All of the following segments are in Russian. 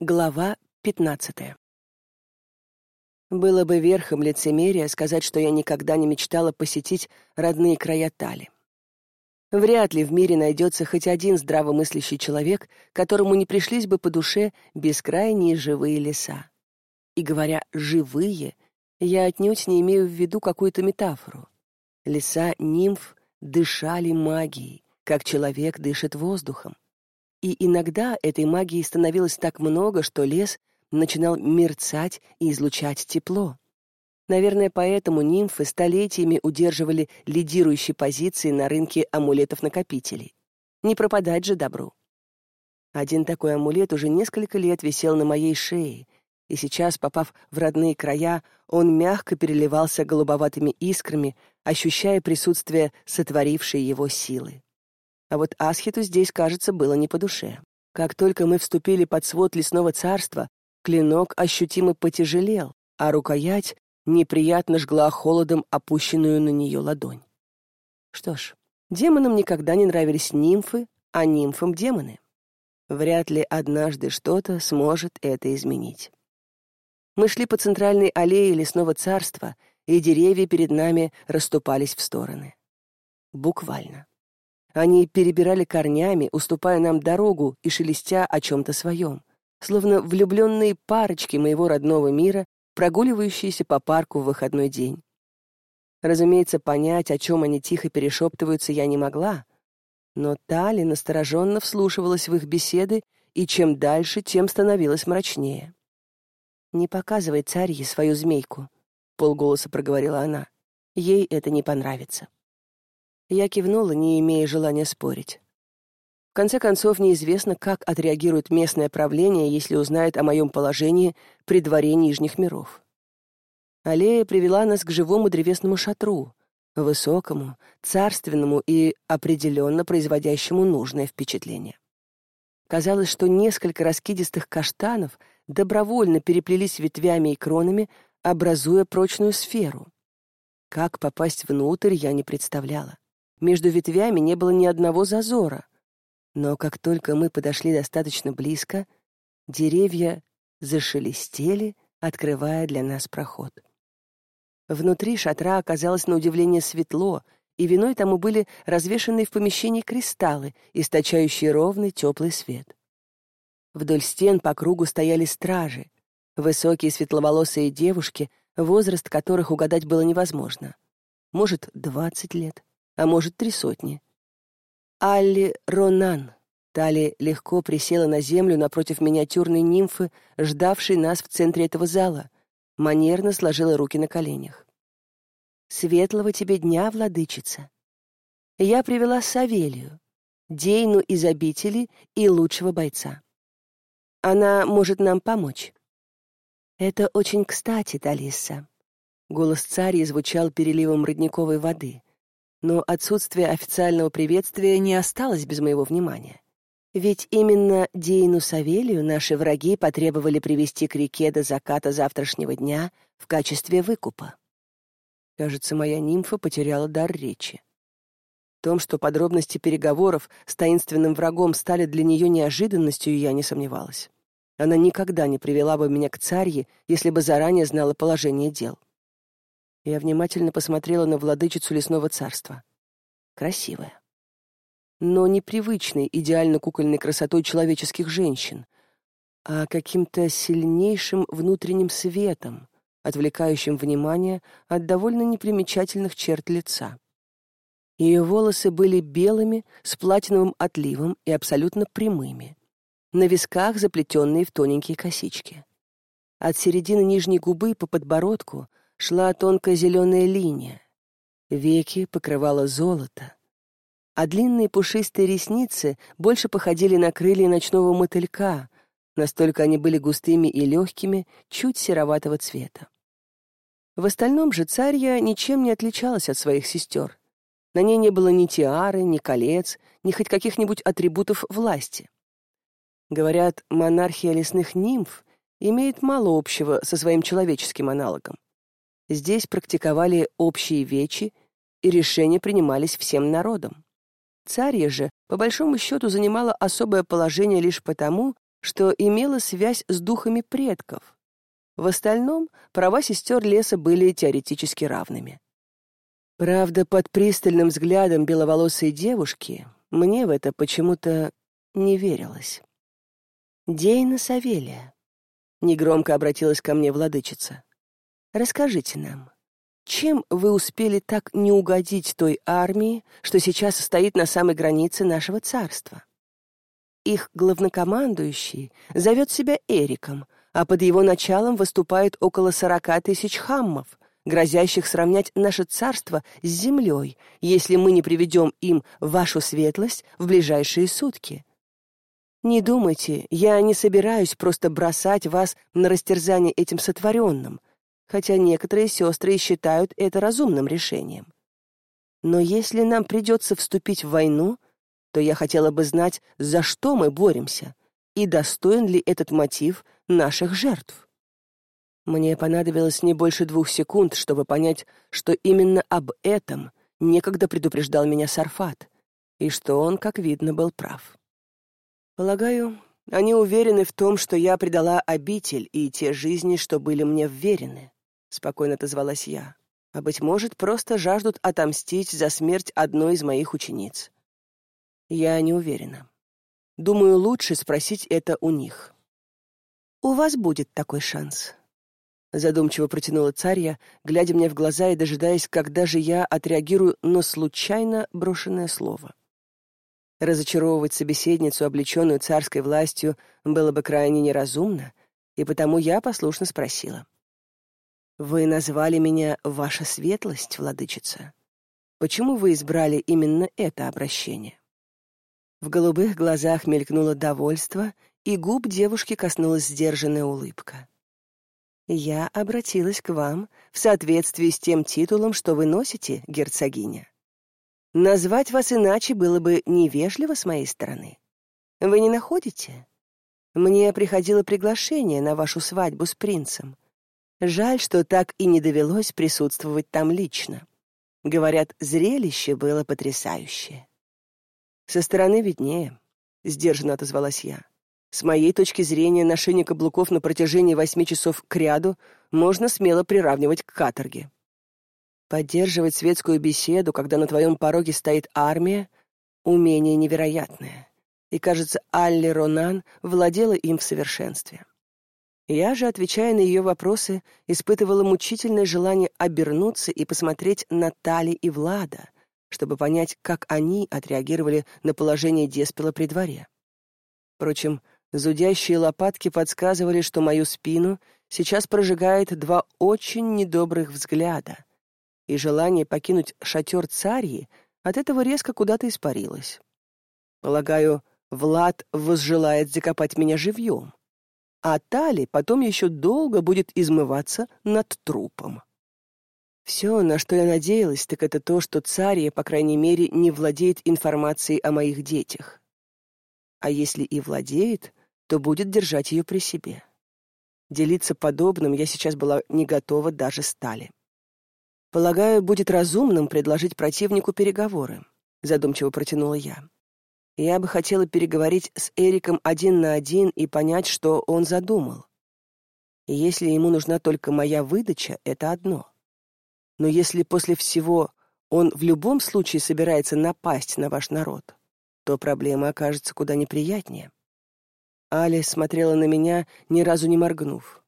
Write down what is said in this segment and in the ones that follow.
Глава 15. Было бы верхом лицемерия сказать, что я никогда не мечтала посетить родные края Тали. Вряд ли в мире найдется хоть один здравомыслящий человек, которому не пришлись бы по душе бескрайние живые леса. И говоря «живые», я отнюдь не имею в виду какую-то метафору. Леса нимф дышали магией, как человек дышит воздухом. И иногда этой магии становилось так много, что лес начинал мерцать и излучать тепло. Наверное, поэтому нимфы столетиями удерживали лидирующие позиции на рынке амулетов-накопителей. Не пропадать же добру. Один такой амулет уже несколько лет висел на моей шее, и сейчас, попав в родные края, он мягко переливался голубоватыми искрами, ощущая присутствие сотворившей его силы. А вот Асхиту здесь, кажется, было не по душе. Как только мы вступили под свод лесного царства, клинок ощутимо потяжелел, а рукоять неприятно жгла холодом опущенную на нее ладонь. Что ж, демонам никогда не нравились нимфы, а нимфам — демоны. Вряд ли однажды что-то сможет это изменить. Мы шли по центральной аллее лесного царства, и деревья перед нами расступались в стороны. Буквально. Они перебирали корнями, уступая нам дорогу и шелестя о чем-то своем, словно влюбленные парочки моего родного мира, прогуливающиеся по парку в выходной день. Разумеется, понять, о чем они тихо перешептываются, я не могла, но Тали настороженно вслушивалась в их беседы, и чем дальше, тем становилось мрачнее. «Не показывай царье свою змейку», — полголоса проговорила она. «Ей это не понравится». Я кивнула, не имея желания спорить. В конце концов, неизвестно, как отреагирует местное правление, если узнает о моем положении при дворе Нижних миров. Аллея привела нас к живому древесному шатру, высокому, царственному и определенно производящему нужное впечатление. Казалось, что несколько раскидистых каштанов добровольно переплелись ветвями и кронами, образуя прочную сферу. Как попасть внутрь, я не представляла. Между ветвями не было ни одного зазора. Но как только мы подошли достаточно близко, деревья зашелестели, открывая для нас проход. Внутри шатра оказалось на удивление светло, и виной тому были развешанные в помещении кристаллы, источающие ровный теплый свет. Вдоль стен по кругу стояли стражи, высокие светловолосые девушки, возраст которых угадать было невозможно. Может, двадцать лет, а может, три сотни. Алли Ронан. Тали легко присела на землю напротив миниатюрной нимфы, ждавшей нас в центре этого зала, манерно сложила руки на коленях. «Светлого тебе дня, владычица! Я привела Савелию, Дейну из обители и лучшего бойца. Она может нам помочь». «Это очень кстати, Талисса». Голос царя звучал переливом родниковой воды но отсутствие официального приветствия не осталось без моего внимания. Ведь именно Дейну Савелию наши враги потребовали привести к реке до заката завтрашнего дня в качестве выкупа. Кажется, моя нимфа потеряла дар речи. В том, что подробности переговоров с таинственным врагом стали для нее неожиданностью, я не сомневалась. Она никогда не привела бы меня к царье, если бы заранее знала положение дел. Я внимательно посмотрела на владычицу лесного царства. Красивая. Но непривычной идеально кукольной красотой человеческих женщин, а каким-то сильнейшим внутренним светом, отвлекающим внимание от довольно непримечательных черт лица. Ее волосы были белыми, с платиновым отливом и абсолютно прямыми. На висках заплетенные в тоненькие косички. От середины нижней губы по подбородку шла тонкая зеленая линия. Веки покрывало золото, а длинные пушистые ресницы больше походили на крылья ночного мотылька, настолько они были густыми и легкими, чуть сероватого цвета. В остальном же царья ничем не отличалась от своих сестер. На ней не было ни тиары, ни колец, ни хоть каких-нибудь атрибутов власти. Говорят, монархия лесных нимф имеет мало общего со своим человеческим аналогом. Здесь практиковали общие вечи, и решения принимались всем народом. Царья же, по большому счету, занимала особое положение лишь потому, что имела связь с духами предков. В остальном права сестер леса были теоретически равными. Правда, под пристальным взглядом беловолосой девушки мне в это почему-то не верилось. «Дейна Савелия», — негромко обратилась ко мне владычица, — «расскажите нам, чем вы успели так не угодить той армии, что сейчас стоит на самой границе нашего царства? Их главнокомандующий зовет себя Эриком, а под его началом выступает около сорока тысяч хаммов, грозящих сравнять наше царство с землей, если мы не приведем им вашу светлость в ближайшие сутки. Не думайте, я не собираюсь просто бросать вас на растерзание этим сотворенным, хотя некоторые сестры считают это разумным решением. Но если нам придется вступить в войну, то я хотела бы знать, за что мы боремся и достоин ли этот мотив наших жертв. Мне понадобилось не больше двух секунд, чтобы понять, что именно об этом некогда предупреждал меня Сарфат, и что он, как видно, был прав. Полагаю, они уверены в том, что я предала обитель и те жизни, что были мне вверены. — спокойно отозвалась я. «А, быть может, просто жаждут отомстить за смерть одной из моих учениц. Я не уверена. Думаю, лучше спросить это у них». «У вас будет такой шанс», — задумчиво протянула царья, глядя мне в глаза и дожидаясь, когда же я отреагирую на случайно брошенное слово. Разочаровывать собеседницу, облеченную царской властью, было бы крайне неразумно, и потому я послушно спросила. Вы назвали меня «Ваша светлость», владычица. Почему вы избрали именно это обращение? В голубых глазах мелькнуло довольство, и губ девушки коснулась сдержанная улыбка. Я обратилась к вам в соответствии с тем титулом, что вы носите, герцогиня. Назвать вас иначе было бы невежливо с моей стороны. Вы не находите? Мне приходило приглашение на вашу свадьбу с принцем — Жаль, что так и не довелось присутствовать там лично. Говорят, зрелище было потрясающее. Со стороны виднее, сдержанно отозвалась я. С моей точки зрения, ношение каблуков на протяжении восьми часов к ряду можно смело приравнивать к каторге. Поддерживать светскую беседу, когда на твоем пороге стоит армия, умение невероятное. И, кажется, Алли Ронан владела им в совершенстве. Я же, отвечая на ее вопросы, испытывала мучительное желание обернуться и посмотреть на Тали и Влада, чтобы понять, как они отреагировали на положение деспела при дворе. Впрочем, зудящие лопатки подсказывали, что мою спину сейчас прожигает два очень недобрых взгляда, и желание покинуть шатер царьи от этого резко куда-то испарилось. Полагаю, Влад возжелает закопать меня живьем а Тали потом еще долго будет измываться над трупом. Все, на что я надеялась, так это то, что царь, по крайней мере, не владеет информацией о моих детях. А если и владеет, то будет держать ее при себе. Делиться подобным я сейчас была не готова даже с Тали. Полагаю, будет разумным предложить противнику переговоры, задумчиво протянула я. Я бы хотела переговорить с Эриком один на один и понять, что он задумал. И если ему нужна только моя выдача, это одно. Но если после всего он в любом случае собирается напасть на ваш народ, то проблема окажется куда неприятнее. Аля смотрела на меня, ни разу не моргнув.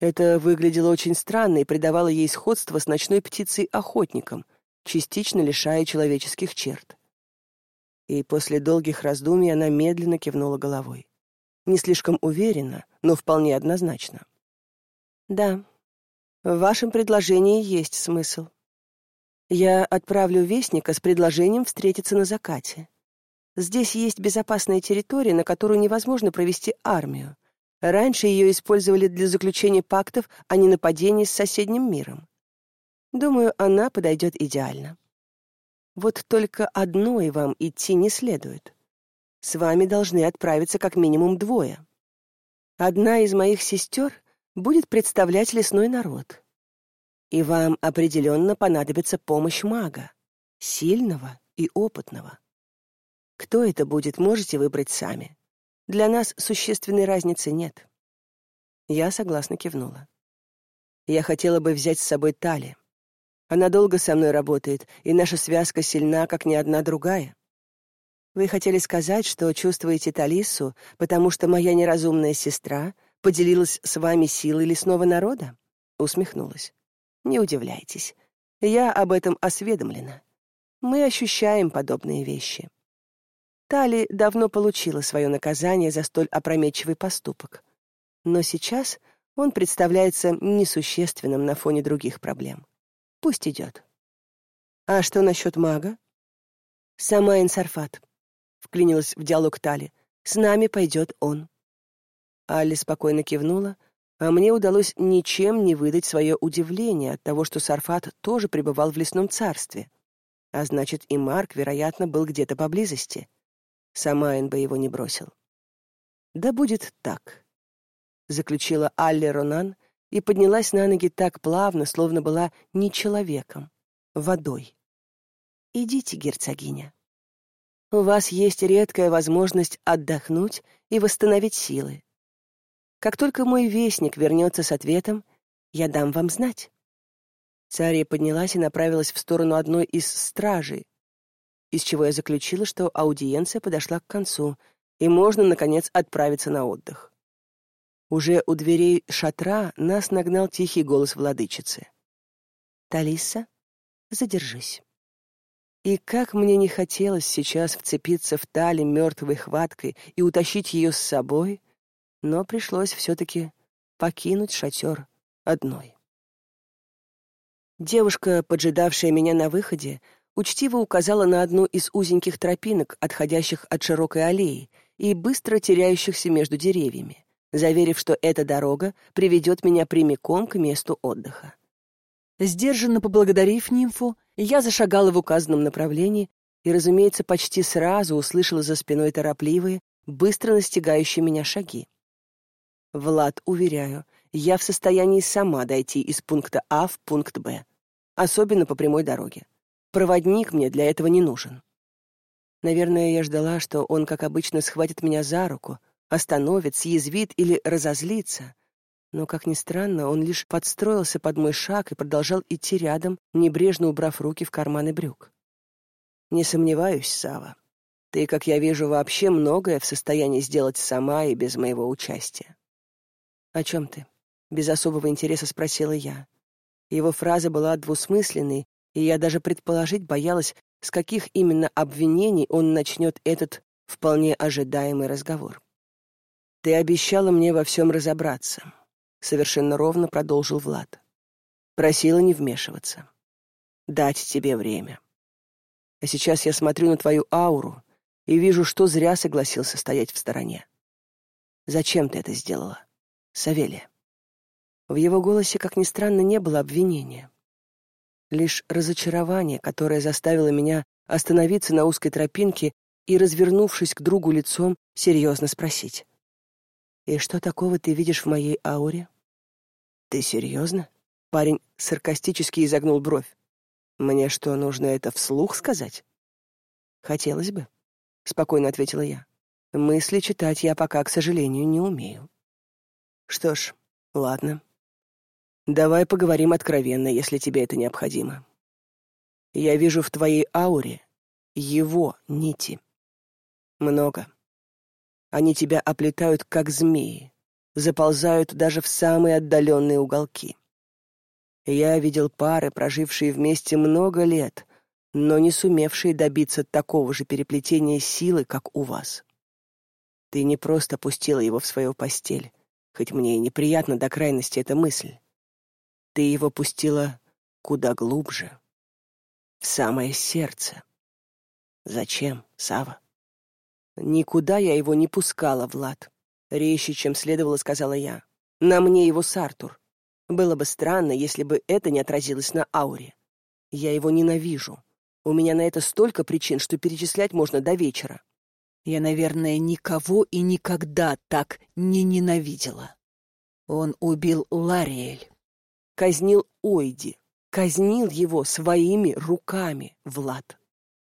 Это выглядело очень странно и придавало ей сходство с ночной птицей-охотником, частично лишая человеческих черт и после долгих раздумий она медленно кивнула головой. Не слишком уверенно, но вполне однозначно. «Да, в вашем предложении есть смысл. Я отправлю вестника с предложением встретиться на закате. Здесь есть безопасная территория, на которую невозможно провести армию. Раньше ее использовали для заключения пактов о ненападении с соседним миром. Думаю, она подойдет идеально. Вот только одной вам идти не следует. С вами должны отправиться как минимум двое. Одна из моих сестер будет представлять лесной народ. И вам определенно понадобится помощь мага, сильного и опытного. Кто это будет, можете выбрать сами. Для нас существенной разницы нет. Я согласно кивнула. Я хотела бы взять с собой Тали. Она долго со мной работает, и наша связка сильна, как ни одна другая. Вы хотели сказать, что чувствуете Талису, потому что моя неразумная сестра поделилась с вами силой лесного народа? Усмехнулась. Не удивляйтесь. Я об этом осведомлена. Мы ощущаем подобные вещи. Тали давно получила свое наказание за столь опрометчивый поступок. Но сейчас он представляется несущественным на фоне других проблем. Пусть идет. А что насчет мага? Сама Инсарфат. Вклинилась в диалог Тали. С нами пойдет он. Алли спокойно кивнула, а мне удалось ничем не выдать свое удивление от того, что Сарфат тоже пребывал в лесном царстве. А значит, и Марк, вероятно, был где-то поблизости. Сама Эн бы его не бросил. «Да будет так», — заключила Алли Ронан, и поднялась на ноги так плавно, словно была не человеком, водой. «Идите, герцогиня. У вас есть редкая возможность отдохнуть и восстановить силы. Как только мой вестник вернется с ответом, я дам вам знать». Цария поднялась и направилась в сторону одной из стражей, из чего я заключила, что аудиенция подошла к концу, и можно, наконец, отправиться на отдых. Уже у дверей шатра нас нагнал тихий голос владычицы. «Талиса, задержись». И как мне не хотелось сейчас вцепиться в Тали мертвой хваткой и утащить ее с собой, но пришлось все-таки покинуть шатер одной. Девушка, поджидавшая меня на выходе, учтиво указала на одну из узеньких тропинок, отходящих от широкой аллеи и быстро теряющихся между деревьями заверив, что эта дорога приведет меня прямиком к месту отдыха. Сдержанно поблагодарив нимфу, я зашагала в указанном направлении и, разумеется, почти сразу услышала за спиной торопливые, быстро настигающие меня шаги. Влад, уверяю, я в состоянии сама дойти из пункта А в пункт Б, особенно по прямой дороге. Проводник мне для этого не нужен. Наверное, я ждала, что он, как обычно, схватит меня за руку, остановит, съязвит или разозлится. Но, как ни странно, он лишь подстроился под мой шаг и продолжал идти рядом, небрежно убрав руки в карманы брюк. «Не сомневаюсь, Сава. Ты, как я вижу, вообще многое в состоянии сделать сама и без моего участия». «О чем ты?» — без особого интереса спросила я. Его фраза была двусмысленной, и я даже предположить боялась, с каких именно обвинений он начнет этот вполне ожидаемый разговор. «Ты обещала мне во всем разобраться», — совершенно ровно продолжил Влад. «Просила не вмешиваться. Дать тебе время. А сейчас я смотрю на твою ауру и вижу, что зря согласился стоять в стороне. Зачем ты это сделала, Савелия?» В его голосе, как ни странно, не было обвинения. Лишь разочарование, которое заставило меня остановиться на узкой тропинке и, развернувшись к другу лицом, серьезно спросить. «И что такого ты видишь в моей ауре?» «Ты серьезно?» Парень саркастически изогнул бровь. «Мне что, нужно это вслух сказать?» «Хотелось бы», — спокойно ответила я. «Мысли читать я пока, к сожалению, не умею». «Что ж, ладно. Давай поговорим откровенно, если тебе это необходимо. Я вижу в твоей ауре его нити. Много. Они тебя оплетают, как змеи, заползают даже в самые отдаленные уголки. Я видел пары, прожившие вместе много лет, но не сумевшие добиться такого же переплетения силы, как у вас. Ты не просто пустила его в свою постель, хоть мне и неприятно до крайности эта мысль. Ты его пустила куда глубже, в самое сердце. Зачем, Сава? Никуда я его не пускала, Влад. Резче, чем следовало, сказала я. На мне его Сартур. Было бы странно, если бы это не отразилось на ауре. Я его ненавижу. У меня на это столько причин, что перечислять можно до вечера. Я, наверное, никого и никогда так не ненавидела. Он убил Лариэль. Казнил Ойди. Казнил его своими руками, Влад.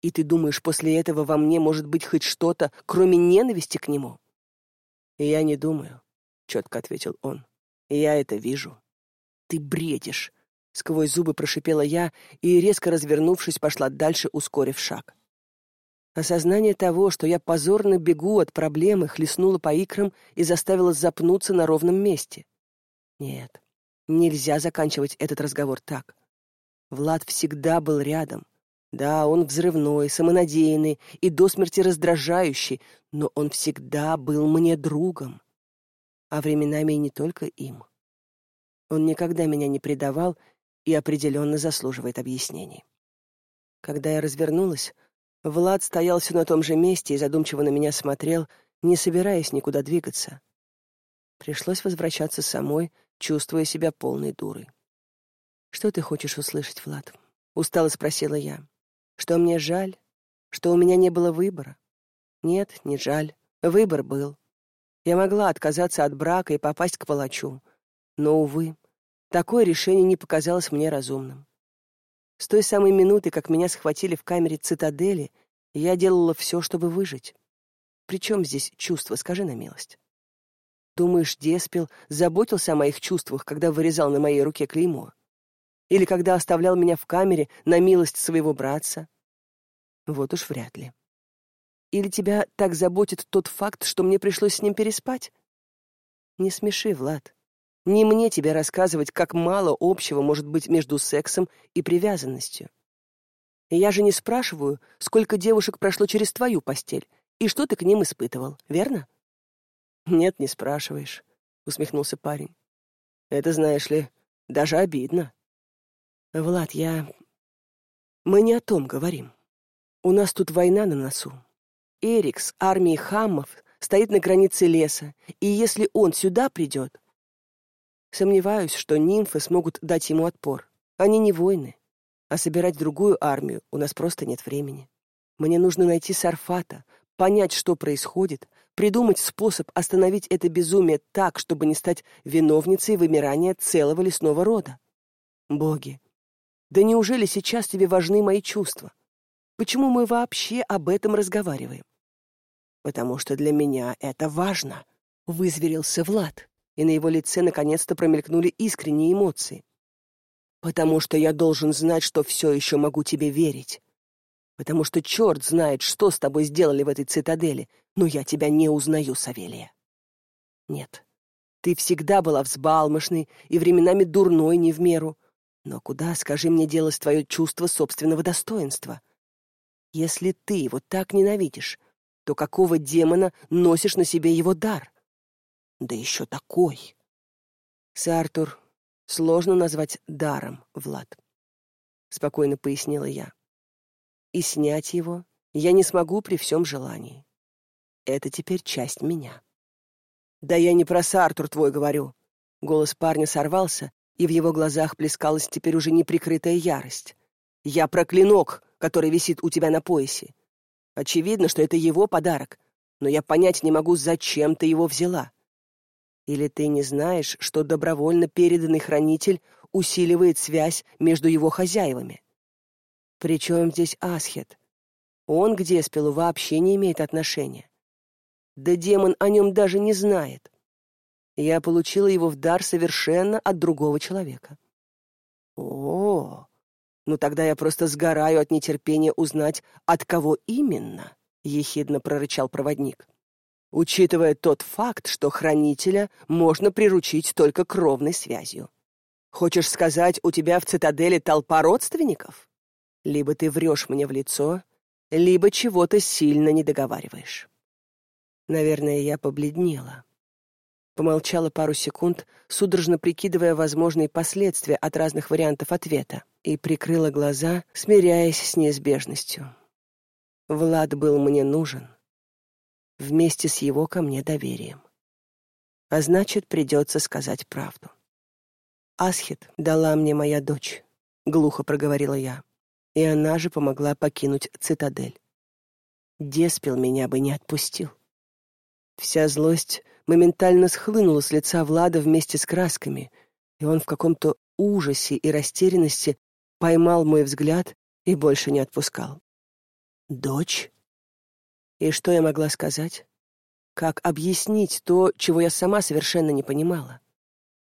И ты думаешь, после этого во мне может быть хоть что-то, кроме ненависти к нему? «Я не думаю», — четко ответил он. «Я это вижу». «Ты бредишь», — сквозь зубы прошипела я и, резко развернувшись, пошла дальше, ускорив шаг. Осознание того, что я позорно бегу от проблемы, хлестнуло по икрам и заставило запнуться на ровном месте. Нет, нельзя заканчивать этот разговор так. Влад всегда был рядом. Да, он взрывной, самонадеянный и до смерти раздражающий, но он всегда был мне другом. А временами и не только им. Он никогда меня не предавал и определенно заслуживает объяснений. Когда я развернулась, Влад стоял все на том же месте и задумчиво на меня смотрел, не собираясь никуда двигаться. Пришлось возвращаться самой, чувствуя себя полной дурой. «Что ты хочешь услышать, Влад?» — устало спросила я. «Что мне жаль? Что у меня не было выбора?» «Нет, не жаль. Выбор был. Я могла отказаться от брака и попасть к палачу. Но, увы, такое решение не показалось мне разумным. С той самой минуты, как меня схватили в камере цитадели, я делала все, чтобы выжить. Причем здесь чувство, скажи на милость? Думаешь, Деспел заботился о моих чувствах, когда вырезал на моей руке клеймо? Или когда оставлял меня в камере на милость своего братца? Вот уж вряд ли. Или тебя так заботит тот факт, что мне пришлось с ним переспать? Не смеши, Влад. Не мне тебе рассказывать, как мало общего может быть между сексом и привязанностью. Я же не спрашиваю, сколько девушек прошло через твою постель и что ты к ним испытывал, верно? Нет, не спрашиваешь, усмехнулся парень. Это, знаешь ли, даже обидно. Влад, я... Мы не о том говорим. У нас тут война на носу. Эрик с армией хаммов стоит на границе леса, и если он сюда придет, Сомневаюсь, что нимфы смогут дать ему отпор. Они не воины. А собирать другую армию у нас просто нет времени. Мне нужно найти Сарфата, понять, что происходит, придумать способ остановить это безумие так, чтобы не стать виновницей вымирания целого лесного рода. Боги, да неужели сейчас тебе важны мои чувства? Почему мы вообще об этом разговариваем? Потому что для меня это важно, вызверился Влад и на его лице наконец-то промелькнули искренние эмоции. «Потому что я должен знать, что все еще могу тебе верить. Потому что черт знает, что с тобой сделали в этой цитадели, но я тебя не узнаю, Савелия. Нет, ты всегда была взбалмошной и временами дурной не в меру. Но куда, скажи мне, делось твое чувство собственного достоинства? Если ты его так ненавидишь, то какого демона носишь на себе его дар? Да еще такой. Сартур сложно назвать даром, Влад. Спокойно пояснила я. И снять его я не смогу при всем желании. Это теперь часть меня. Да я не про Сартур твой говорю. Голос парня сорвался, и в его глазах плескалась теперь уже неприкрытая ярость. Я про клинок, который висит у тебя на поясе. Очевидно, что это его подарок, но я понять не могу, зачем ты его взяла. Или ты не знаешь, что добровольно переданный хранитель усиливает связь между его хозяевами? Причем здесь Асхет? Он к Деспелу вообще не имеет отношения. Да демон о нем даже не знает. Я получила его в дар совершенно от другого человека. О, ну тогда я просто сгораю от нетерпения узнать, от кого именно, ехидно прорычал проводник учитывая тот факт, что хранителя можно приручить только кровной связью. Хочешь сказать, у тебя в цитадели толпа родственников? Либо ты врешь мне в лицо, либо чего-то сильно не договариваешь. Наверное, я побледнела. Помолчала пару секунд, судорожно прикидывая возможные последствия от разных вариантов ответа, и прикрыла глаза, смиряясь с неизбежностью. Влад был мне нужен вместе с его ко мне доверием. А значит, придется сказать правду. «Асхит дала мне моя дочь», — глухо проговорила я, и она же помогла покинуть цитадель. Деспел меня бы не отпустил. Вся злость моментально схлынула с лица Влада вместе с красками, и он в каком-то ужасе и растерянности поймал мой взгляд и больше не отпускал. «Дочь?» И что я могла сказать? Как объяснить то, чего я сама совершенно не понимала?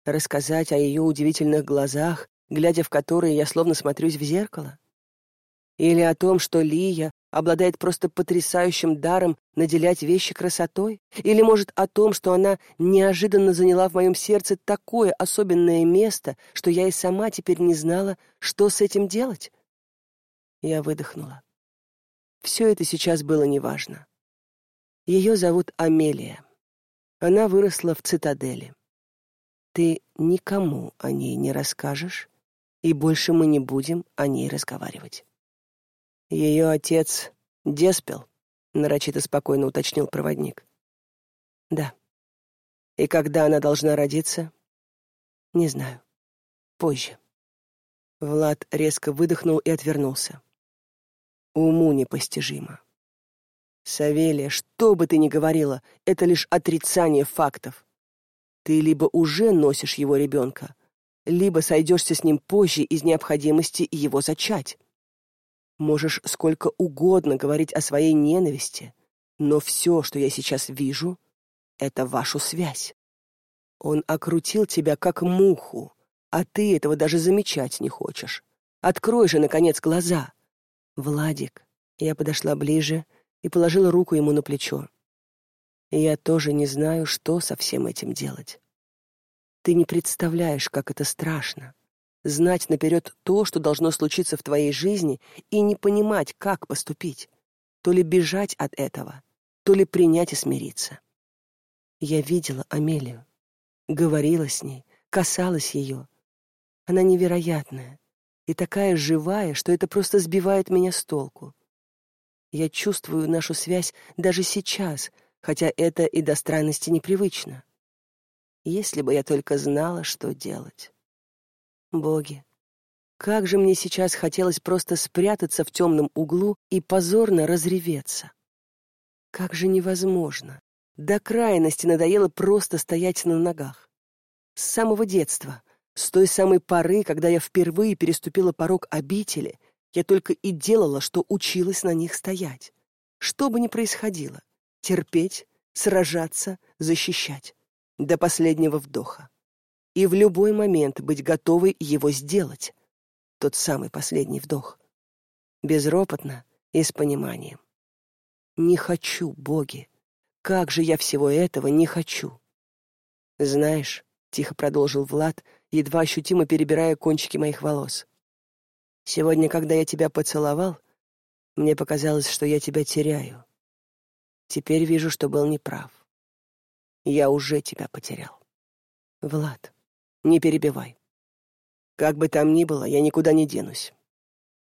Рассказать о ее удивительных глазах, глядя в которые я словно смотрюсь в зеркало? Или о том, что Лия обладает просто потрясающим даром наделять вещи красотой? Или, может, о том, что она неожиданно заняла в моем сердце такое особенное место, что я и сама теперь не знала, что с этим делать? Я выдохнула. Все это сейчас было неважно. Ее зовут Амелия. Она выросла в цитадели. Ты никому о ней не расскажешь, и больше мы не будем о ней разговаривать. Ее отец — Деспел, нарочито спокойно уточнил проводник. Да. И когда она должна родиться? Не знаю. Позже. Влад резко выдохнул и отвернулся. Уму непостижимо. Савелия, что бы ты ни говорила, это лишь отрицание фактов. Ты либо уже носишь его ребенка, либо сойдешься с ним позже из необходимости его зачать. Можешь сколько угодно говорить о своей ненависти, но все, что я сейчас вижу, это вашу связь. Он окрутил тебя как муху, а ты этого даже замечать не хочешь. Открой же, наконец, глаза. Владик, я подошла ближе и положила руку ему на плечо. я тоже не знаю, что со всем этим делать. Ты не представляешь, как это страшно. Знать наперед то, что должно случиться в твоей жизни, и не понимать, как поступить. То ли бежать от этого, то ли принять и смириться. Я видела Амелию, говорила с ней, касалась ее. Она невероятная и такая живая, что это просто сбивает меня с толку. Я чувствую нашу связь даже сейчас, хотя это и до странности непривычно. Если бы я только знала, что делать. Боги, как же мне сейчас хотелось просто спрятаться в темном углу и позорно разреветься. Как же невозможно. До крайности надоело просто стоять на ногах. С самого детства, с той самой поры, когда я впервые переступила порог обители я только и делала, что училась на них стоять. Что бы ни происходило, терпеть, сражаться, защищать. До последнего вдоха. И в любой момент быть готовой его сделать. Тот самый последний вдох. Безропотно и с пониманием. Не хочу, боги. Как же я всего этого не хочу. Знаешь, тихо продолжил Влад, едва ощутимо перебирая кончики моих волос. Сегодня, когда я тебя поцеловал, мне показалось, что я тебя теряю. Теперь вижу, что был неправ. Я уже тебя потерял. Влад, не перебивай. Как бы там ни было, я никуда не денусь.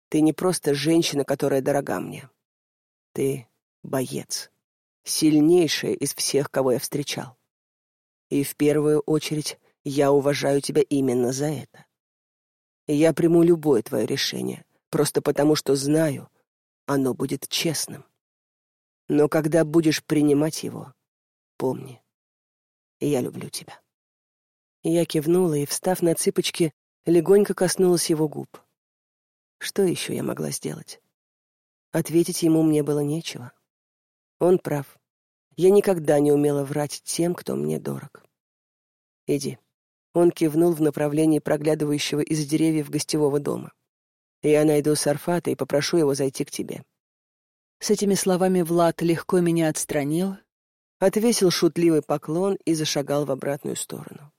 Ты не просто женщина, которая дорога мне. Ты боец, сильнейшая из всех, кого я встречал. И в первую очередь я уважаю тебя именно за это я приму любое твое решение, просто потому что знаю, оно будет честным. Но когда будешь принимать его, помни, я люблю тебя. Я кивнула и, встав на цыпочки, легонько коснулась его губ. Что еще я могла сделать? Ответить ему мне было нечего. Он прав. Я никогда не умела врать тем, кто мне дорог. Иди. Он кивнул в направлении проглядывающего из деревьев гостевого дома. «Я найду Сарфата и попрошу его зайти к тебе». С этими словами Влад легко меня отстранил, отвесил шутливый поклон и зашагал в обратную сторону.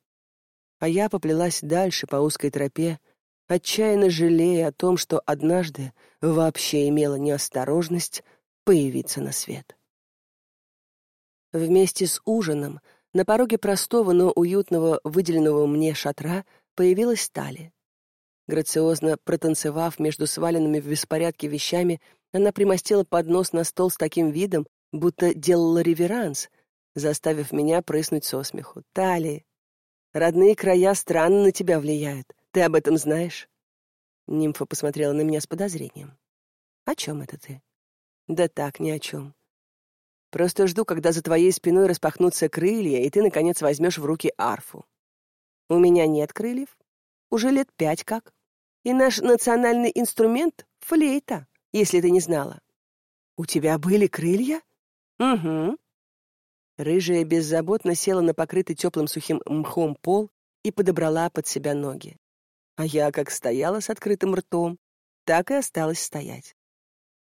А я поплелась дальше по узкой тропе, отчаянно жалея о том, что однажды вообще имела неосторожность появиться на свет. Вместе с ужином — на пороге простого, но уютного, выделенного мне шатра появилась Тали. Грациозно протанцевав между сваленными в беспорядке вещами, она примостила поднос на стол с таким видом, будто делала реверанс, заставив меня прыснуть со смеху. «Тали, родные края странно на тебя влияют. Ты об этом знаешь?» Нимфа посмотрела на меня с подозрением. «О чем это ты?» «Да так, ни о чем. Просто жду, когда за твоей спиной распахнутся крылья, и ты, наконец, возьмешь в руки арфу. У меня нет крыльев. Уже лет пять как. И наш национальный инструмент — флейта, если ты не знала. У тебя были крылья? Угу. Рыжая беззаботно села на покрытый теплым сухим мхом пол и подобрала под себя ноги. А я как стояла с открытым ртом, так и осталась стоять.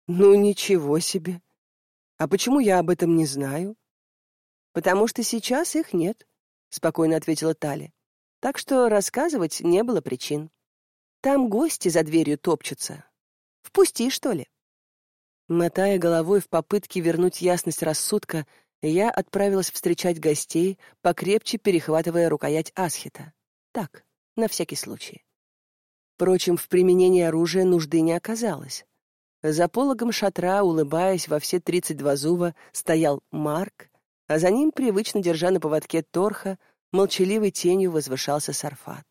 Ну ничего себе. А почему я об этом не знаю? Потому что сейчас их нет, спокойно ответила Тали. Так что рассказывать не было причин. Там гости за дверью топчутся. Впусти, что ли? Мотая головой в попытке вернуть ясность рассудка, я отправилась встречать гостей, покрепче перехватывая рукоять асхита. Так, на всякий случай. Впрочем, в применении оружия нужды не оказалось. За пологом шатра, улыбаясь во все тридцать два зуба, стоял Марк, а за ним, привычно держа на поводке торха, молчаливой тенью возвышался Сарфат.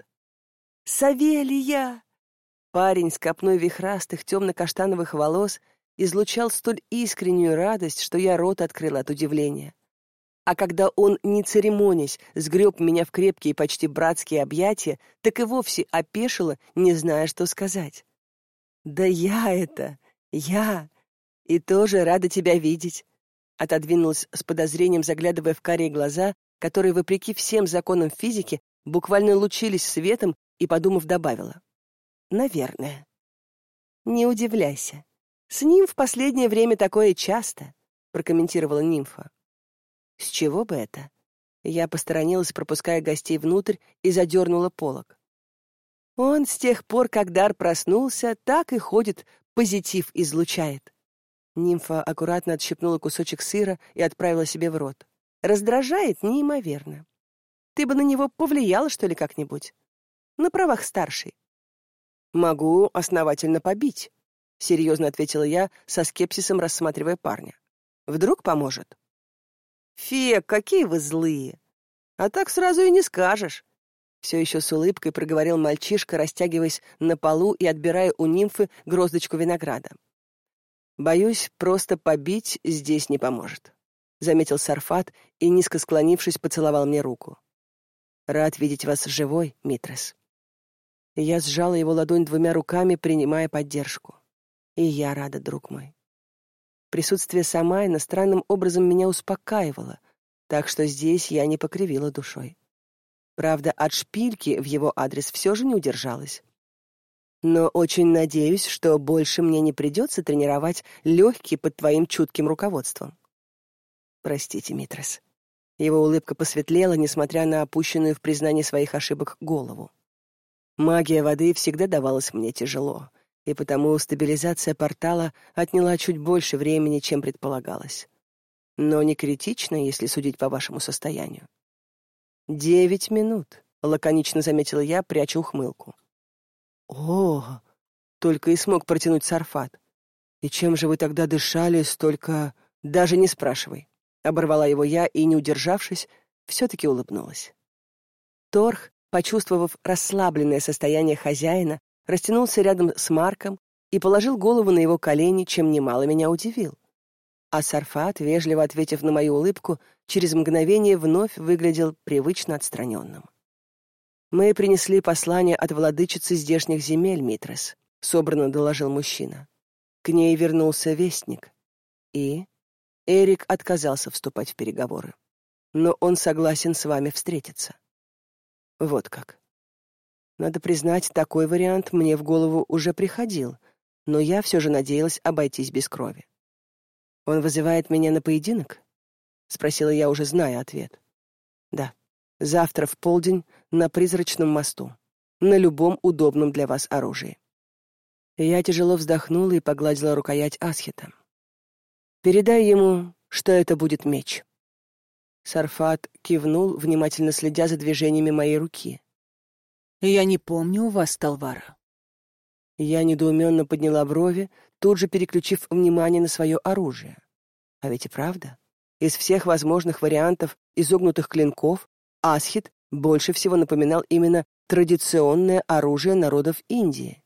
«Савелия!» Парень с копной вихрастых темно-каштановых волос излучал столь искреннюю радость, что я рот открыл от удивления. А когда он, не церемонясь, сгреб меня в крепкие, почти братские объятия, так и вовсе опешило, не зная, что сказать. «Да я это! «Я! И тоже рада тебя видеть!» Отодвинулась с подозрением, заглядывая в карие глаза, которые, вопреки всем законам физики, буквально лучились светом, и, подумав, добавила. «Наверное». «Не удивляйся. С ним в последнее время такое часто», — прокомментировала нимфа. «С чего бы это?» Я посторонилась, пропуская гостей внутрь, и задернула полог. Он с тех пор, как дар проснулся, так и ходит позитив излучает. Нимфа аккуратно отщипнула кусочек сыра и отправила себе в рот. Раздражает неимоверно. Ты бы на него повлияла, что ли, как-нибудь? На правах старшей. Могу основательно побить, серьезно ответила я, со скепсисом рассматривая парня. Вдруг поможет? Фе, какие вы злые! А так сразу и не скажешь. Все еще с улыбкой проговорил мальчишка, растягиваясь на полу и отбирая у нимфы гроздочку винограда. Боюсь, просто побить здесь не поможет, заметил Сарфат и низко склонившись поцеловал мне руку. Рад видеть вас живой, Митрес. Я сжала его ладонь двумя руками, принимая поддержку. И я рада, друг мой. Присутствие Самайна странным образом меня успокаивало, так что здесь я не покривила душой. Правда, от шпильки в его адрес все же не удержалась. Но очень надеюсь, что больше мне не придется тренировать легкие под твоим чутким руководством. Простите, Митрес. Его улыбка посветлела, несмотря на опущенную в признании своих ошибок голову. Магия воды всегда давалась мне тяжело, и потому стабилизация портала отняла чуть больше времени, чем предполагалось. Но не критично, если судить по вашему состоянию. «Девять минут», — лаконично заметила я, пряча ухмылку. «О!» — только и смог протянуть Сарфат. «И чем же вы тогда дышали столько...» «Даже не спрашивай», — оборвала его я и, не удержавшись, все-таки улыбнулась. Торх, почувствовав расслабленное состояние хозяина, растянулся рядом с Марком и положил голову на его колени, чем немало меня удивил. А Сарфат, вежливо ответив на мою улыбку, через мгновение вновь выглядел привычно отстраненным. «Мы принесли послание от владычицы здешних земель, Митрес», — собранно доложил мужчина. К ней вернулся вестник. И Эрик отказался вступать в переговоры. Но он согласен с вами встретиться. Вот как. Надо признать, такой вариант мне в голову уже приходил, но я все же надеялась обойтись без крови. Он вызывает меня на поединок? спросила я, уже зная ответ. Да. Завтра в полдень на призрачном мосту, на любом удобном для вас оружии. Я тяжело вздохнула и погладила рукоять Асхита. Передай ему, что это будет меч. Сарфат кивнул, внимательно следя за движениями моей руки. Я не помню у вас Талвара. Я недоуменно подняла брови, тут же переключив внимание на свое оружие. А ведь и правда, из всех возможных вариантов изогнутых клинков асхит больше всего напоминал именно традиционное оружие народов Индии.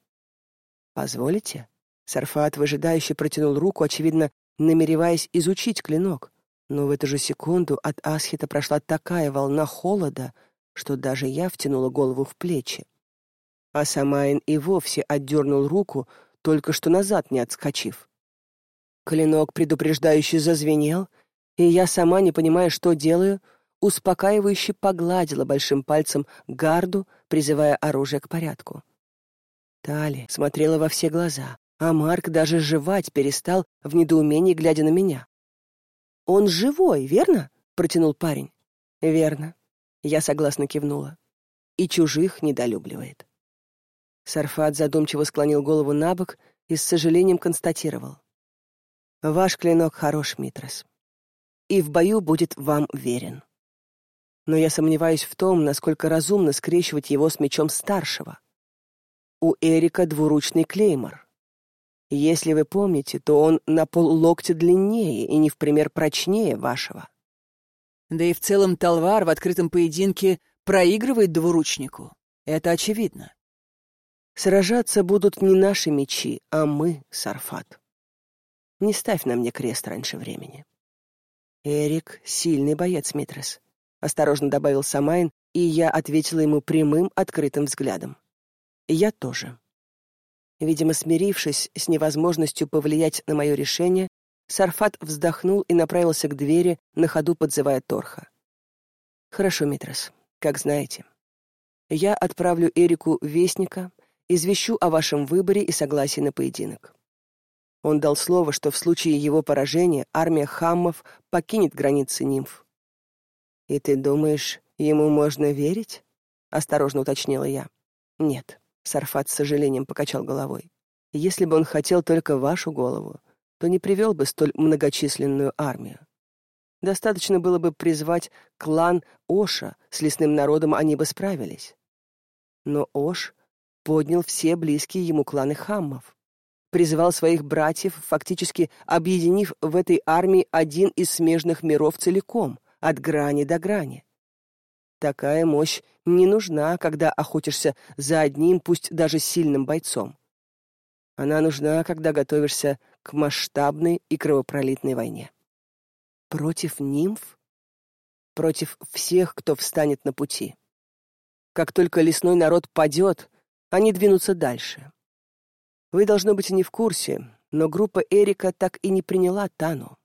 Позволите? Сарфат выжидающе протянул руку, очевидно, намереваясь изучить клинок. Но в эту же секунду от асхита прошла такая волна холода, что даже я втянула голову в плечи. А Самайн и вовсе отдернул руку, только что назад не отскочив. Клинок предупреждающе зазвенел, и я сама, не понимая, что делаю, успокаивающе погладила большим пальцем гарду, призывая оружие к порядку. Тали смотрела во все глаза, а Марк даже жевать перестал в недоумении, глядя на меня. «Он живой, верно?» — протянул парень. «Верно». Я согласно кивнула. «И чужих недолюбливает». Сарфат задумчиво склонил голову на бок и с сожалением констатировал. «Ваш клинок хорош, Митрос, и в бою будет вам верен. Но я сомневаюсь в том, насколько разумно скрещивать его с мечом старшего. У Эрика двуручный клеймор. Если вы помните, то он на поллоктя длиннее и не в пример прочнее вашего. Да и в целом Талвар в открытом поединке проигрывает двуручнику. Это очевидно. Сражаться будут не наши мечи, а мы, Сарфат. Не ставь на мне крест раньше времени. Эрик — сильный боец, Митрес, — осторожно добавил Самайн, и я ответила ему прямым, открытым взглядом. Я тоже. Видимо, смирившись с невозможностью повлиять на мое решение, Сарфат вздохнул и направился к двери, на ходу подзывая Торха. «Хорошо, Митрос, как знаете. Я отправлю Эрику вестника, извещу о вашем выборе и согласии на поединок. Он дал слово, что в случае его поражения армия хаммов покинет границы нимф. «И ты думаешь, ему можно верить?» — осторожно уточнила я. «Нет», — Сарфат с сожалением покачал головой. «Если бы он хотел только вашу голову, то не привел бы столь многочисленную армию. Достаточно было бы призвать клан Оша, с лесным народом они бы справились. Но Ош поднял все близкие ему кланы хаммов, призывал своих братьев, фактически объединив в этой армии один из смежных миров целиком, от грани до грани. Такая мощь не нужна, когда охотишься за одним, пусть даже сильным бойцом. Она нужна, когда готовишься к масштабной и кровопролитной войне. Против нимф? Против всех, кто встанет на пути. Как только лесной народ падет, они двинутся дальше. Вы, должно быть, не в курсе, но группа Эрика так и не приняла Тану.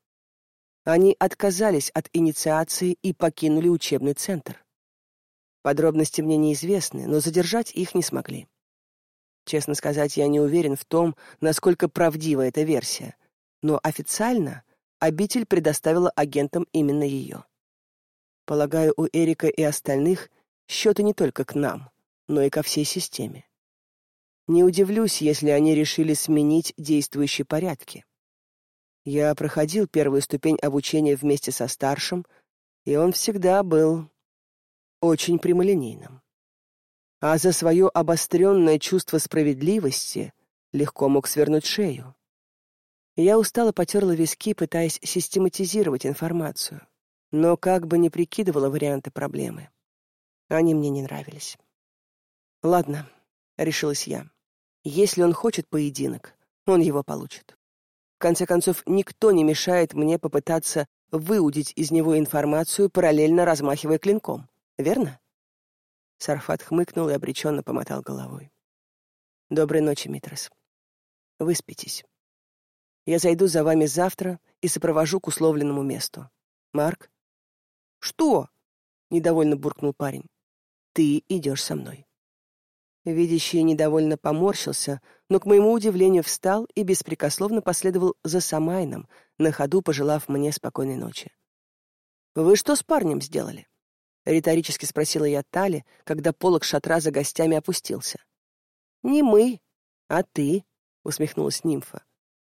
Они отказались от инициации и покинули учебный центр. Подробности мне неизвестны, но задержать их не смогли. Честно сказать, я не уверен в том, насколько правдива эта версия, но официально обитель предоставила агентам именно ее. Полагаю, у Эрика и остальных счеты не только к нам, но и ко всей системе. Не удивлюсь, если они решили сменить действующие порядки. Я проходил первую ступень обучения вместе со старшим, и он всегда был очень прямолинейным а за свое обостренное чувство справедливости легко мог свернуть шею. Я устало потерла виски, пытаясь систематизировать информацию, но как бы ни прикидывала варианты проблемы. Они мне не нравились. «Ладно», — решилась я. «Если он хочет поединок, он его получит. В конце концов, никто не мешает мне попытаться выудить из него информацию, параллельно размахивая клинком. Верно?» Сарфат хмыкнул и обреченно помотал головой. «Доброй ночи, Митрос. Выспитесь. Я зайду за вами завтра и сопровожу к условленному месту. Марк?» «Что?» — недовольно буркнул парень. «Ты идешь со мной». Видящий недовольно поморщился, но, к моему удивлению, встал и беспрекословно последовал за Самайном, на ходу пожелав мне спокойной ночи. «Вы что с парнем сделали?» Риторически спросила я Тали, когда полог шатра за гостями опустился. Не мы, а ты, усмехнулась нимфа.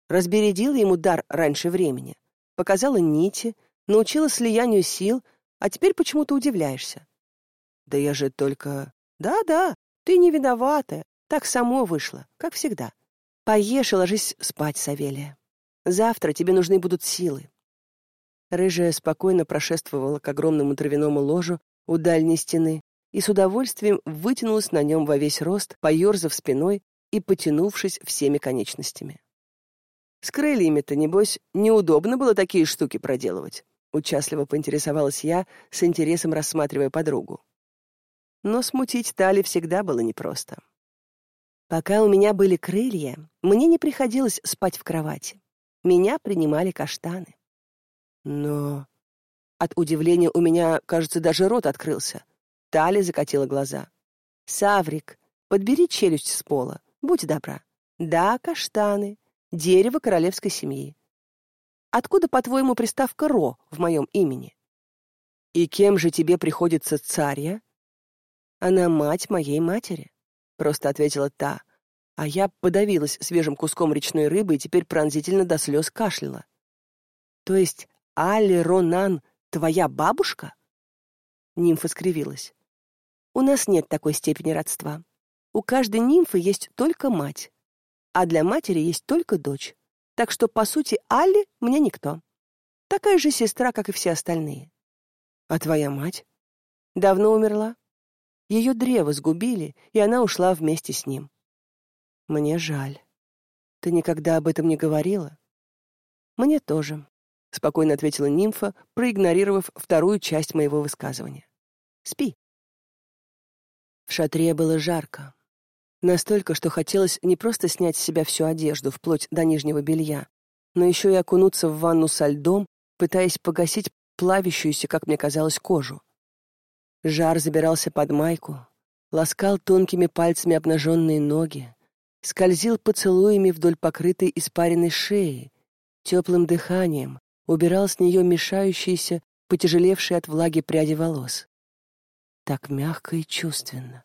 Разбередила ему дар раньше времени, показала нити, научила слиянию сил, а теперь почему-то удивляешься. Да я же только... Да-да, ты не виновата, так само вышло, как всегда. Поешь и ложись спать, Савелия. Завтра тебе нужны будут силы. Рыжая спокойно прошествовала к огромному травяному ложу у дальней стены и с удовольствием вытянулась на нем во весь рост, поерзав спиной и потянувшись всеми конечностями. С крыльями-то, небось, неудобно было такие штуки проделывать. Участливо поинтересовалась я, с интересом рассматривая подругу. Но смутить Тали всегда было непросто. Пока у меня были крылья, мне не приходилось спать в кровати. Меня принимали каштаны. Но... От удивления у меня, кажется, даже рот открылся. Тали закатила глаза. «Саврик, подбери челюсть с пола. Будь добра. Да, каштаны. Дерево королевской семьи. Откуда, по-твоему, приставка «ро» в моем имени? И кем же тебе приходится царья? Она мать моей матери, просто ответила та, а я подавилась свежим куском речной рыбы и теперь пронзительно до слез кашляла. То есть Али Ронан твоя бабушка? Нимфа скривилась. У нас нет такой степени родства. У каждой нимфы есть только мать, а для матери есть только дочь. Так что, по сути, Алли мне никто. Такая же сестра, как и все остальные. А твоя мать? Давно умерла. Ее древо сгубили, и она ушла вместе с ним. Мне жаль. Ты никогда об этом не говорила? Мне тоже, спокойно ответила нимфа, проигнорировав вторую часть моего высказывания. Спи. В шатре было жарко. Настолько, что хотелось не просто снять с себя всю одежду, вплоть до нижнего белья, но еще и окунуться в ванну со льдом, пытаясь погасить плавящуюся, как мне казалось, кожу. Жар забирался под майку, ласкал тонкими пальцами обнаженные ноги, скользил поцелуями вдоль покрытой испаренной шеи, теплым дыханием убирал с нее мешающиеся, потяжелевшие от влаги пряди волос. Так мягко и чувственно.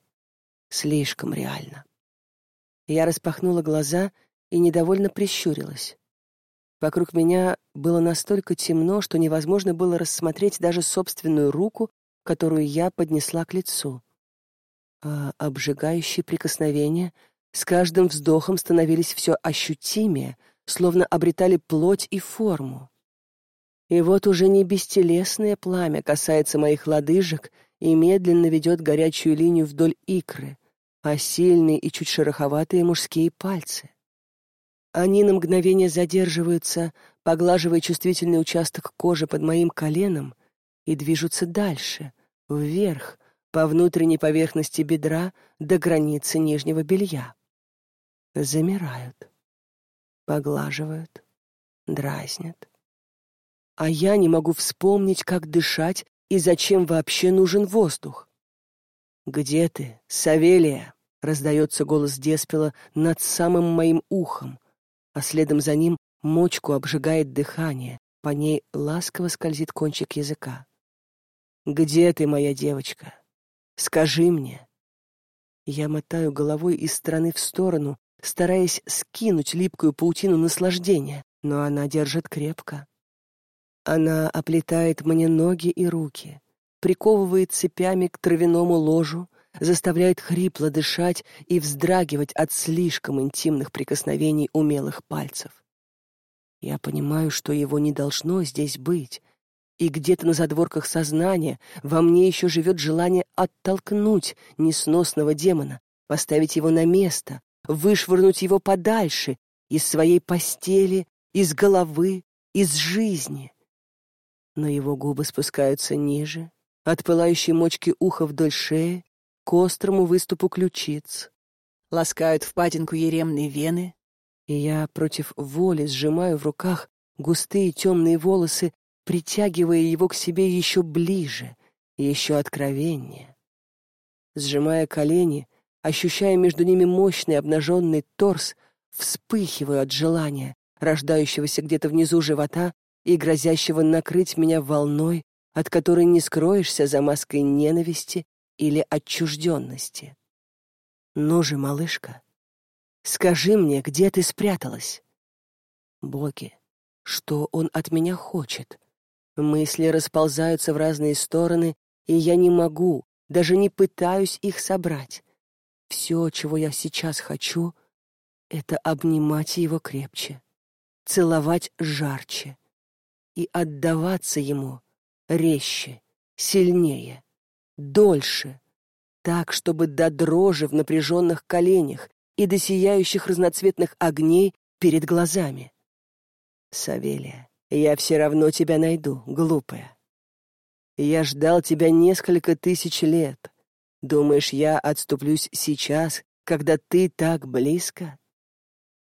Слишком реально. Я распахнула глаза и недовольно прищурилась. Вокруг меня было настолько темно, что невозможно было рассмотреть даже собственную руку, которую я поднесла к лицу. А обжигающие прикосновения с каждым вздохом становились все ощутимее, словно обретали плоть и форму. И вот уже не бестелесное пламя касается моих лодыжек и медленно ведет горячую линию вдоль икры, а сильные и чуть шероховатые мужские пальцы. Они на мгновение задерживаются, поглаживая чувствительный участок кожи под моим коленом, и движутся дальше, вверх, по внутренней поверхности бедра до границы нижнего белья. Замирают, поглаживают, дразнят. А я не могу вспомнить, как дышать и зачем вообще нужен воздух. «Где ты, Савелия?» — раздается голос Деспела над самым моим ухом, а следом за ним мочку обжигает дыхание, по ней ласково скользит кончик языка. «Где ты, моя девочка? Скажи мне». Я мотаю головой из стороны в сторону, стараясь скинуть липкую паутину наслаждения, но она держит крепко. Она оплетает мне ноги и руки, приковывает цепями к травяному ложу, заставляет хрипло дышать и вздрагивать от слишком интимных прикосновений умелых пальцев. Я понимаю, что его не должно здесь быть, и где-то на задворках сознания во мне еще живет желание оттолкнуть несносного демона, поставить его на место, вышвырнуть его подальше из своей постели, из головы, из жизни но его губы спускаются ниже, от пылающей мочки уха вдоль шеи к острому выступу ключиц, ласкают впадинку еремной вены, и я против воли сжимаю в руках густые темные волосы, притягивая его к себе еще ближе, еще откровеннее. Сжимая колени, ощущая между ними мощный обнаженный торс, вспыхиваю от желания, рождающегося где-то внизу живота и грозящего накрыть меня волной, от которой не скроешься за маской ненависти или отчужденности. Ну же, малышка, скажи мне, где ты спряталась? Боги, что он от меня хочет? Мысли расползаются в разные стороны, и я не могу, даже не пытаюсь их собрать. Все, чего я сейчас хочу, это обнимать его крепче, целовать жарче, и отдаваться ему резче, сильнее, дольше, так, чтобы до дрожи в напряженных коленях и до сияющих разноцветных огней перед глазами. Савелия, я все равно тебя найду, глупая. Я ждал тебя несколько тысяч лет. Думаешь, я отступлюсь сейчас, когда ты так близко?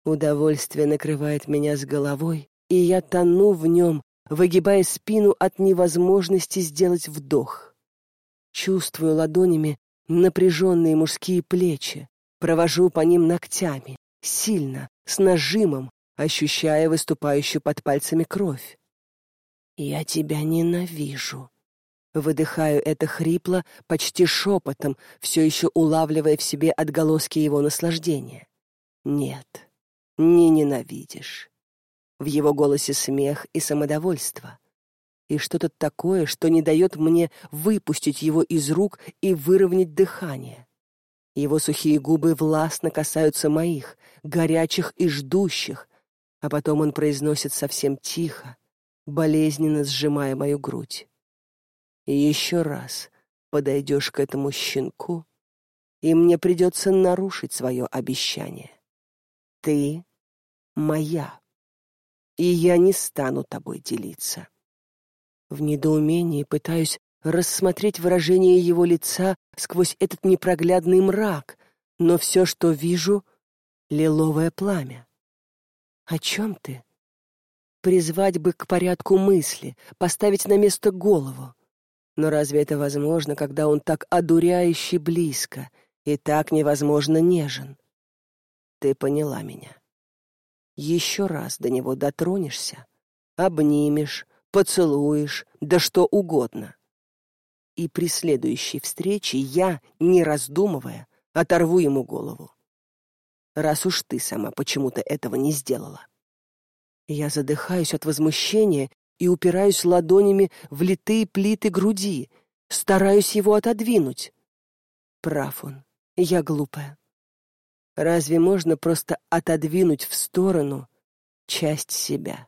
Удовольствие накрывает меня с головой, и я тону в нем, выгибая спину от невозможности сделать вдох. Чувствую ладонями напряженные мужские плечи, провожу по ним ногтями, сильно, с нажимом, ощущая выступающую под пальцами кровь. «Я тебя ненавижу», Выдыхаю это хрипло, почти шепотом, все еще улавливая в себе отголоски его наслаждения. Нет, не ненавидишь. В его голосе смех и самодовольство. И что-то такое, что не дает мне выпустить его из рук и выровнять дыхание. Его сухие губы властно касаются моих, горячих и ждущих, а потом он произносит совсем тихо, болезненно сжимая мою грудь и еще раз подойдешь к этому щенку, и мне придется нарушить свое обещание. Ты моя, и я не стану тобой делиться. В недоумении пытаюсь рассмотреть выражение его лица сквозь этот непроглядный мрак, но все, что вижу — лиловое пламя. О чем ты? Призвать бы к порядку мысли, поставить на место голову. Но разве это возможно, когда он так одуряюще близко и так невозможно нежен? Ты поняла меня. Еще раз до него дотронешься, обнимешь, поцелуешь, да что угодно. И при следующей встрече я, не раздумывая, оторву ему голову. Раз уж ты сама почему-то этого не сделала. Я задыхаюсь от возмущения и упираюсь ладонями в литые плиты груди, стараюсь его отодвинуть. Прав он, я глупая. Разве можно просто отодвинуть в сторону часть себя?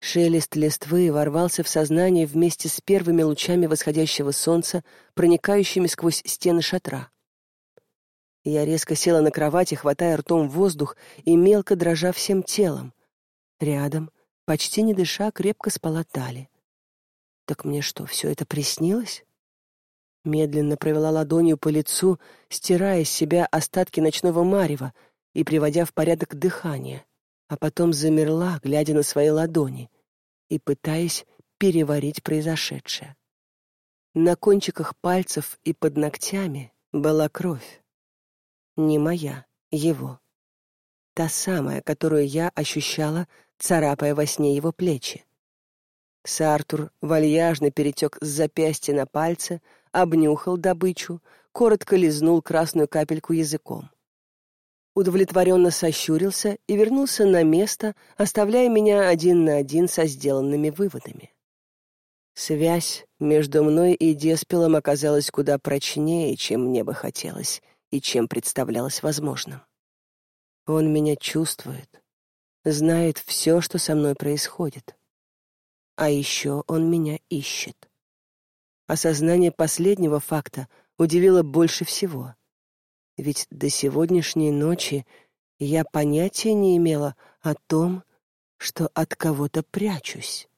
Шелест листвы ворвался в сознание вместе с первыми лучами восходящего солнца, проникающими сквозь стены шатра. Я резко села на кровати, хватая ртом воздух и мелко дрожа всем телом. Рядом, Почти не дыша, крепко спала Тали. Так мне что, все это приснилось? Медленно провела ладонью по лицу, стирая с себя остатки ночного марева и приводя в порядок дыхание, а потом замерла, глядя на свои ладони и пытаясь переварить произошедшее. На кончиках пальцев и под ногтями была кровь. Не моя, его. Та самая, которую я ощущала царапая во сне его плечи. Сартур вальяжно перетек с запястья на пальцы, обнюхал добычу, коротко лизнул красную капельку языком. Удовлетворенно сощурился и вернулся на место, оставляя меня один на один со сделанными выводами. Связь между мной и Деспелом оказалась куда прочнее, чем мне бы хотелось и чем представлялось возможным. Он меня чувствует, знает все, что со мной происходит. А еще он меня ищет. Осознание последнего факта удивило больше всего. Ведь до сегодняшней ночи я понятия не имела о том, что от кого-то прячусь.